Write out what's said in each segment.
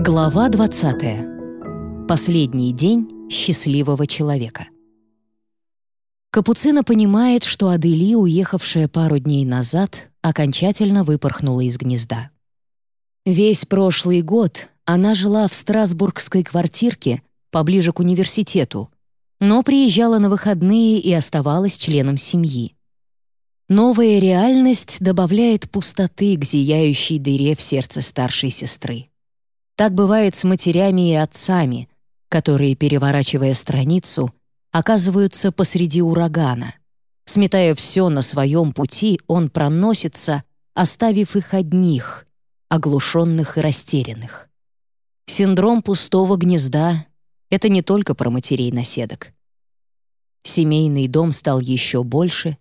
Глава 20. Последний день счастливого человека. Капуцина понимает, что Адели, уехавшая пару дней назад, окончательно выпорхнула из гнезда. Весь прошлый год она жила в страсбургской квартирке поближе к университету, но приезжала на выходные и оставалась членом семьи. Новая реальность добавляет пустоты к зияющей дыре в сердце старшей сестры. Так бывает с матерями и отцами, которые, переворачивая страницу, оказываются посреди урагана. Сметая все на своем пути, он проносится, оставив их одних, оглушенных и растерянных. Синдром пустого гнезда — это не только про матерей-наседок. Семейный дом стал еще больше,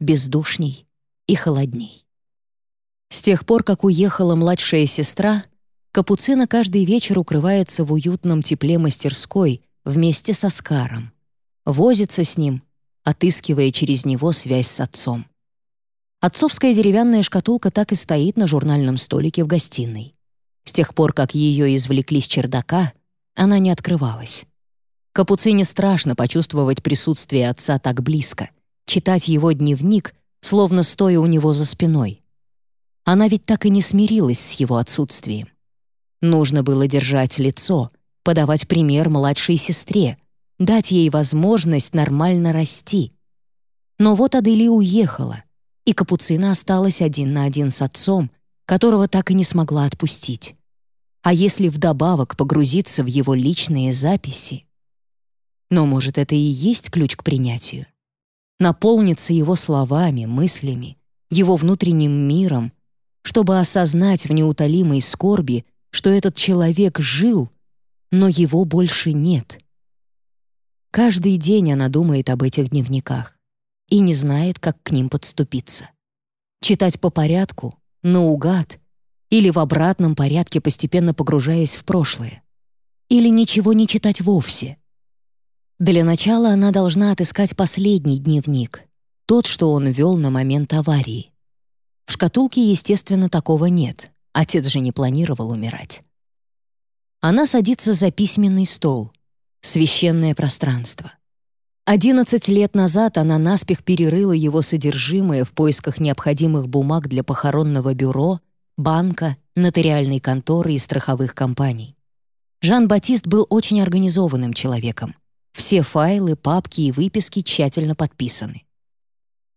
бездушней и холодней. С тех пор, как уехала младшая сестра — Капуцина каждый вечер укрывается в уютном тепле мастерской вместе со Скаром. Возится с ним, отыскивая через него связь с отцом. Отцовская деревянная шкатулка так и стоит на журнальном столике в гостиной. С тех пор, как ее извлекли с чердака, она не открывалась. Капуцине страшно почувствовать присутствие отца так близко, читать его дневник, словно стоя у него за спиной. Она ведь так и не смирилась с его отсутствием. Нужно было держать лицо, подавать пример младшей сестре, дать ей возможность нормально расти. Но вот Адели уехала, и Капуцина осталась один на один с отцом, которого так и не смогла отпустить. А если вдобавок погрузиться в его личные записи? Но, может, это и есть ключ к принятию? Наполниться его словами, мыслями, его внутренним миром, чтобы осознать в неутолимой скорби что этот человек жил, но его больше нет. Каждый день она думает об этих дневниках и не знает, как к ним подступиться. Читать по порядку, наугад или в обратном порядке, постепенно погружаясь в прошлое. Или ничего не читать вовсе. Для начала она должна отыскать последний дневник, тот, что он вел на момент аварии. В шкатулке, естественно, такого нет. Отец же не планировал умирать. Она садится за письменный стол. Священное пространство. Одиннадцать лет назад она наспех перерыла его содержимое в поисках необходимых бумаг для похоронного бюро, банка, нотариальной конторы и страховых компаний. Жан-Батист был очень организованным человеком. Все файлы, папки и выписки тщательно подписаны.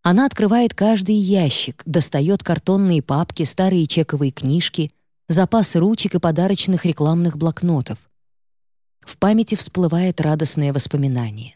Она открывает каждый ящик, достает картонные папки, старые чековые книжки, запас ручек и подарочных рекламных блокнотов. В памяти всплывает радостное воспоминание.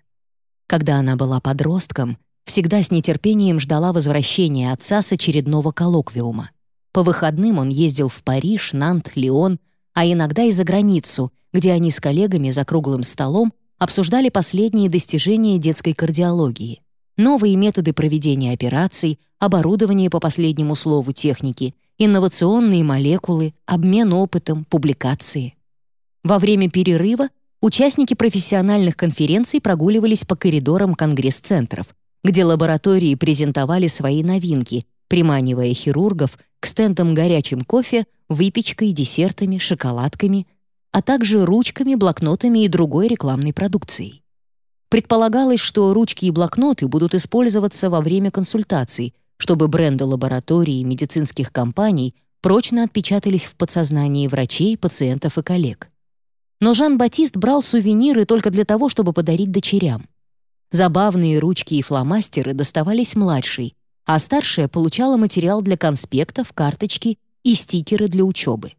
Когда она была подростком, всегда с нетерпением ждала возвращения отца с очередного коллоквиума. По выходным он ездил в Париж, Нант, Лион, а иногда и за границу, где они с коллегами за круглым столом обсуждали последние достижения детской кардиологии новые методы проведения операций, оборудование по последнему слову техники, инновационные молекулы, обмен опытом, публикации. Во время перерыва участники профессиональных конференций прогуливались по коридорам конгресс-центров, где лаборатории презентовали свои новинки, приманивая хирургов к стендам горячим кофе, выпечкой, десертами, шоколадками, а также ручками, блокнотами и другой рекламной продукцией. Предполагалось, что ручки и блокноты будут использоваться во время консультаций, чтобы бренды лабораторий и медицинских компаний прочно отпечатались в подсознании врачей, пациентов и коллег. Но Жан-Батист брал сувениры только для того, чтобы подарить дочерям. Забавные ручки и фломастеры доставались младшей, а старшая получала материал для конспектов, карточки и стикеры для учебы.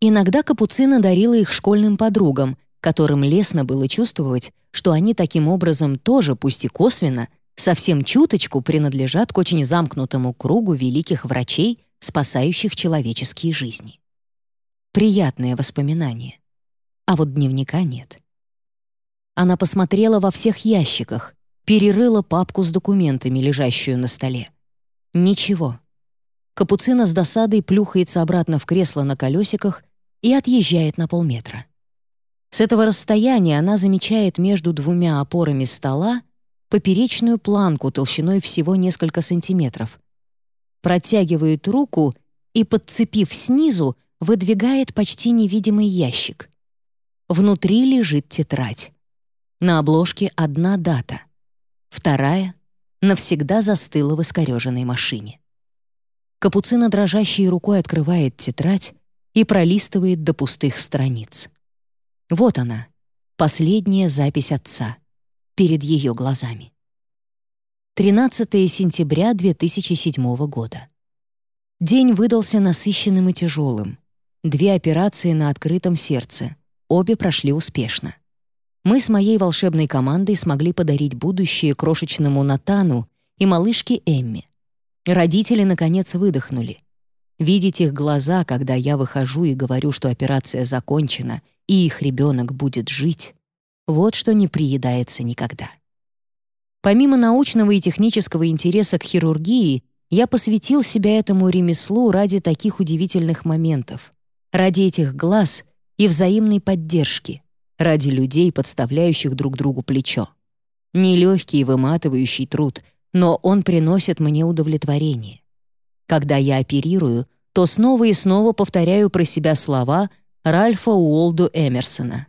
Иногда Капуцина дарила их школьным подругам, которым лестно было чувствовать, что они таким образом тоже, пусть и косвенно, совсем чуточку принадлежат к очень замкнутому кругу великих врачей, спасающих человеческие жизни. Приятное воспоминание. А вот дневника нет. Она посмотрела во всех ящиках, перерыла папку с документами, лежащую на столе. Ничего. Капуцина с досадой плюхается обратно в кресло на колесиках и отъезжает на полметра. С этого расстояния она замечает между двумя опорами стола поперечную планку толщиной всего несколько сантиметров. Протягивает руку и, подцепив снизу, выдвигает почти невидимый ящик. Внутри лежит тетрадь. На обложке одна дата. Вторая навсегда застыла в искореженной машине. Капуцина дрожащей рукой открывает тетрадь и пролистывает до пустых страниц. Вот она, последняя запись отца, перед ее глазами. 13 сентября 2007 года. День выдался насыщенным и тяжелым. Две операции на открытом сердце. Обе прошли успешно. Мы с моей волшебной командой смогли подарить будущее крошечному Натану и малышке Эмми. Родители, наконец, выдохнули. Видеть их глаза, когда я выхожу и говорю, что операция закончена, и их ребенок будет жить, вот что не приедается никогда. Помимо научного и технического интереса к хирургии, я посвятил себя этому ремеслу ради таких удивительных моментов, ради этих глаз и взаимной поддержки, ради людей, подставляющих друг другу плечо. Нелегкий и выматывающий труд, но он приносит мне удовлетворение. Когда я оперирую, то снова и снова повторяю про себя слова Ральфа Уолду Эмерсона.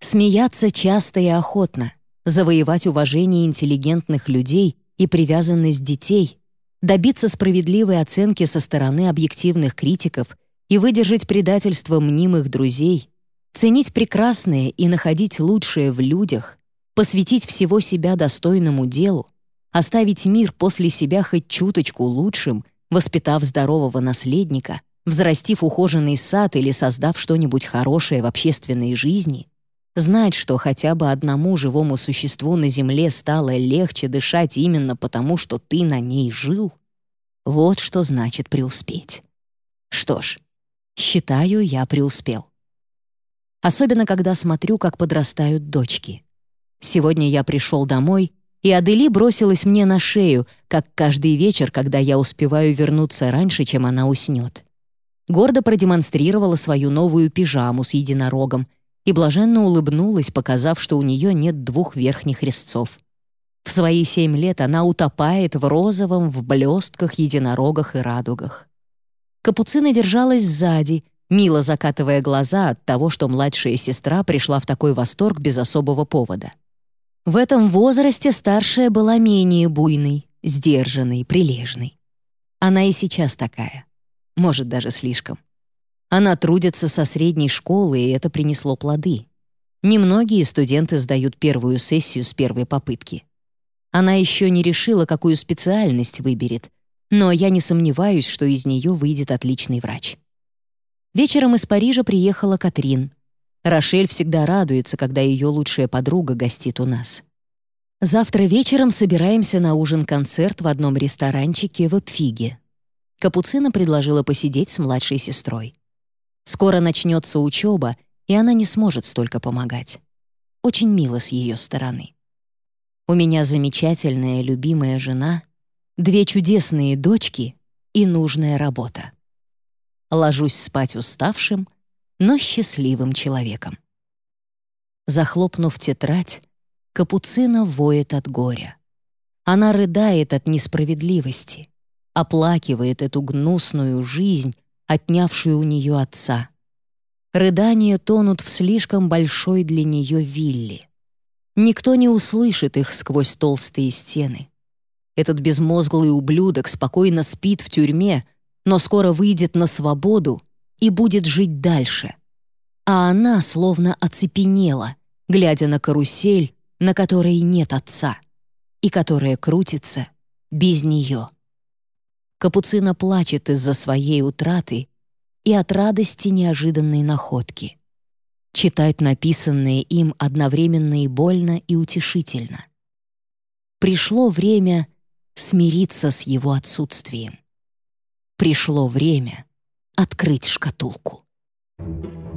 Смеяться часто и охотно, завоевать уважение интеллигентных людей и привязанность детей — добиться справедливой оценки со стороны объективных критиков и выдержать предательство мнимых друзей, ценить прекрасное и находить лучшее в людях, посвятить всего себя достойному делу, оставить мир после себя хоть чуточку лучшим, воспитав здорового наследника, взрастив ухоженный сад или создав что-нибудь хорошее в общественной жизни, знать, что хотя бы одному живому существу на Земле стало легче дышать именно потому, что ты на ней жил, вот что значит преуспеть. Что ж, считаю, я преуспел. Особенно, когда смотрю, как подрастают дочки. Сегодня я пришел домой, и Адели бросилась мне на шею, как каждый вечер, когда я успеваю вернуться раньше, чем она уснет. Гордо продемонстрировала свою новую пижаму с единорогом — и блаженно улыбнулась, показав, что у нее нет двух верхних резцов. В свои семь лет она утопает в розовом, в блестках, единорогах и радугах. Капуцина держалась сзади, мило закатывая глаза от того, что младшая сестра пришла в такой восторг без особого повода. В этом возрасте старшая была менее буйной, сдержанной, прилежной. Она и сейчас такая. Может, даже слишком. Она трудится со средней школы, и это принесло плоды. Немногие студенты сдают первую сессию с первой попытки. Она еще не решила, какую специальность выберет, но я не сомневаюсь, что из нее выйдет отличный врач. Вечером из Парижа приехала Катрин. Рошель всегда радуется, когда ее лучшая подруга гостит у нас. Завтра вечером собираемся на ужин-концерт в одном ресторанчике в Эпфиге. Капуцина предложила посидеть с младшей сестрой. Скоро начнется учеба, и она не сможет столько помогать. Очень мило с ее стороны. У меня замечательная любимая жена, две чудесные дочки и нужная работа. Ложусь спать уставшим, но счастливым человеком. Захлопнув тетрадь, Капуцина воет от горя. Она рыдает от несправедливости, оплакивает эту гнусную жизнь, отнявшую у нее отца. Рыдания тонут в слишком большой для нее вилле. Никто не услышит их сквозь толстые стены. Этот безмозглый ублюдок спокойно спит в тюрьме, но скоро выйдет на свободу и будет жить дальше. А она словно оцепенела, глядя на карусель, на которой нет отца, и которая крутится без нее. Капуцина плачет из-за своей утраты и от радости неожиданной находки. Читать написанное им одновременно и больно, и утешительно. Пришло время смириться с его отсутствием. Пришло время открыть шкатулку. Thank you.